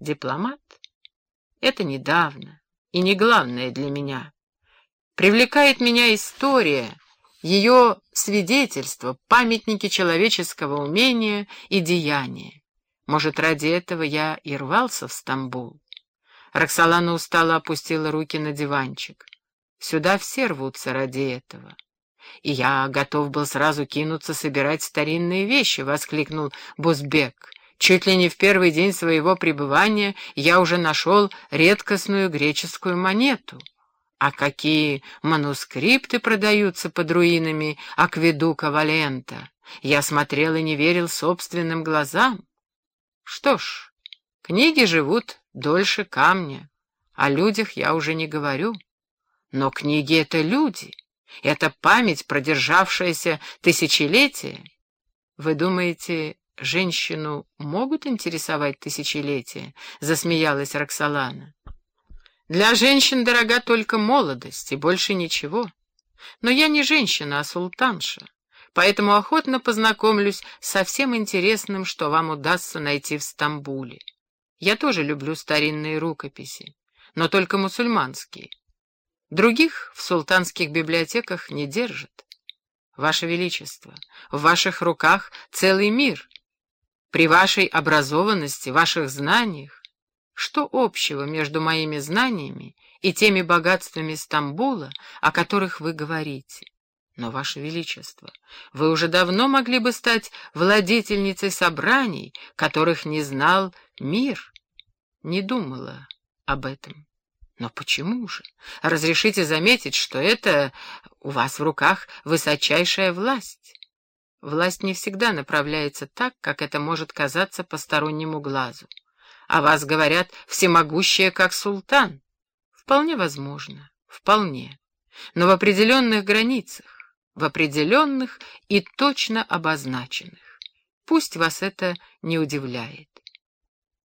Дипломат? Это недавно и не главное для меня. Привлекает меня история, ее свидетельства, памятники человеческого умения и деяния. Может, ради этого я и рвался в Стамбул. Роксолана устало опустила руки на диванчик. Сюда все рвутся ради этого. И я готов был сразу кинуться собирать старинные вещи, — воскликнул Бузбек. Чуть ли не в первый день своего пребывания я уже нашел редкостную греческую монету. А какие манускрипты продаются под руинами Акведука Валента! Я смотрел и не верил собственным глазам. Что ж, книги живут дольше камня, о людях я уже не говорю. Но книги — это люди, это память, продержавшаяся тысячелетия. Вы думаете, женщину могут интересовать тысячелетия? Засмеялась Роксолана. Для женщин дорога только молодость и больше ничего. Но я не женщина, а султанша, поэтому охотно познакомлюсь со всем интересным, что вам удастся найти в Стамбуле. Я тоже люблю старинные рукописи, но только мусульманские. Других в султанских библиотеках не держат. Ваше Величество, в ваших руках целый мир. При вашей образованности, ваших знаниях, что общего между моими знаниями и теми богатствами Стамбула, о которых вы говорите? Но, Ваше Величество, вы уже давно могли бы стать владетельницей собраний, которых не знал мир. Не думала об этом. Но почему же? Разрешите заметить, что это у вас в руках высочайшая власть. Власть не всегда направляется так, как это может казаться постороннему глазу. О вас говорят всемогущая, как султан. Вполне возможно, вполне. Но в определенных границах, в определенных и точно обозначенных. Пусть вас это не удивляет.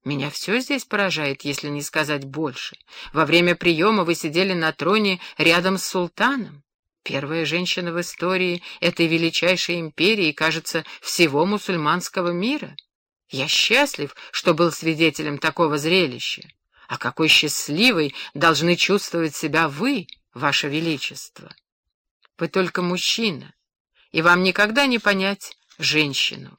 Меня все здесь поражает, если не сказать больше. Во время приема вы сидели на троне рядом с султаном. Первая женщина в истории этой величайшей империи, кажется, всего мусульманского мира. Я счастлив, что был свидетелем такого зрелища. А какой счастливой должны чувствовать себя вы, ваше величество. Вы только мужчина, и вам никогда не понять женщину.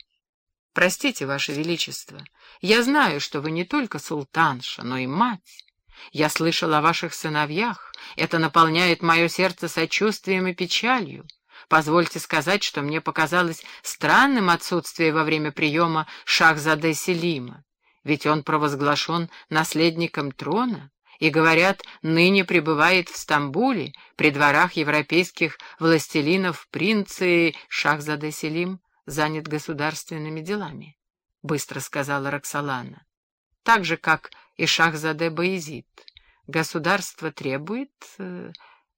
Простите, ваше величество, я знаю, что вы не только султанша, но и мать. Я слышал о ваших сыновьях, это наполняет мое сердце сочувствием и печалью. Позвольте сказать, что мне показалось странным отсутствие во время приема Шахзаде Селима, ведь он провозглашен наследником трона и, говорят, ныне пребывает в Стамбуле, при дворах европейских властелинов принцы Шахзаде Селим занят государственными делами, — быстро сказала Роксолана. Так же, как и Шахзаде Баизид. Государство требует... Э,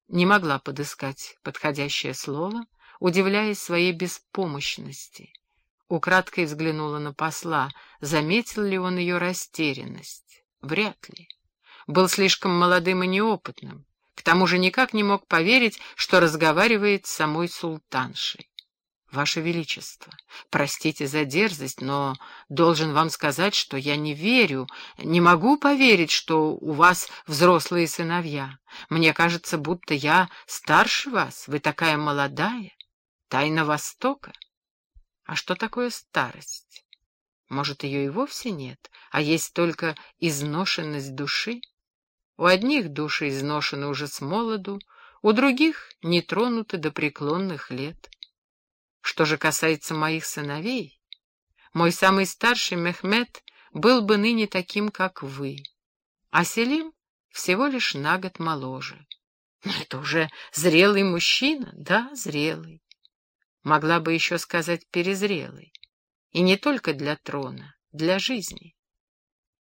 не могла подыскать подходящее слово, удивляясь своей беспомощности. Украдкой взглянула на посла, заметил ли он ее растерянность. Вряд ли. Был слишком молодым и неопытным. К тому же никак не мог поверить, что разговаривает с самой султаншей. «Ваше Величество, простите за дерзость, но должен вам сказать, что я не верю, не могу поверить, что у вас взрослые сыновья. Мне кажется, будто я старше вас, вы такая молодая. Тайна Востока. А что такое старость? Может, ее и вовсе нет, а есть только изношенность души? У одних души изношены уже с молоду, у других не тронуты до преклонных лет». Что же касается моих сыновей, мой самый старший Мехмед был бы ныне таким, как вы, а Селим всего лишь на год моложе. Но это уже зрелый мужчина, да, зрелый. Могла бы еще сказать перезрелый. И не только для трона, для жизни.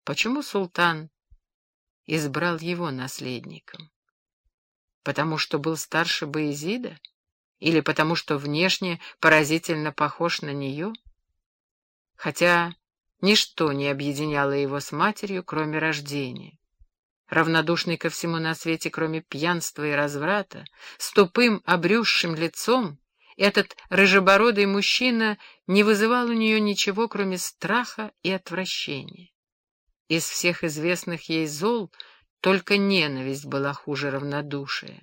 Почему султан избрал его наследником? Потому что был старше Баезида? Или потому что внешне поразительно похож на нее? Хотя ничто не объединяло его с матерью, кроме рождения. Равнодушный ко всему на свете, кроме пьянства и разврата, с тупым, обрюзшим лицом, этот рыжебородый мужчина не вызывал у нее ничего, кроме страха и отвращения. Из всех известных ей зол только ненависть была хуже равнодушия.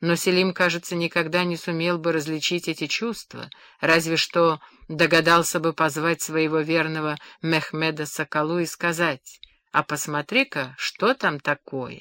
Но Селим, кажется, никогда не сумел бы различить эти чувства, разве что догадался бы позвать своего верного Мехмеда Соколу и сказать, «А посмотри-ка, что там такое?»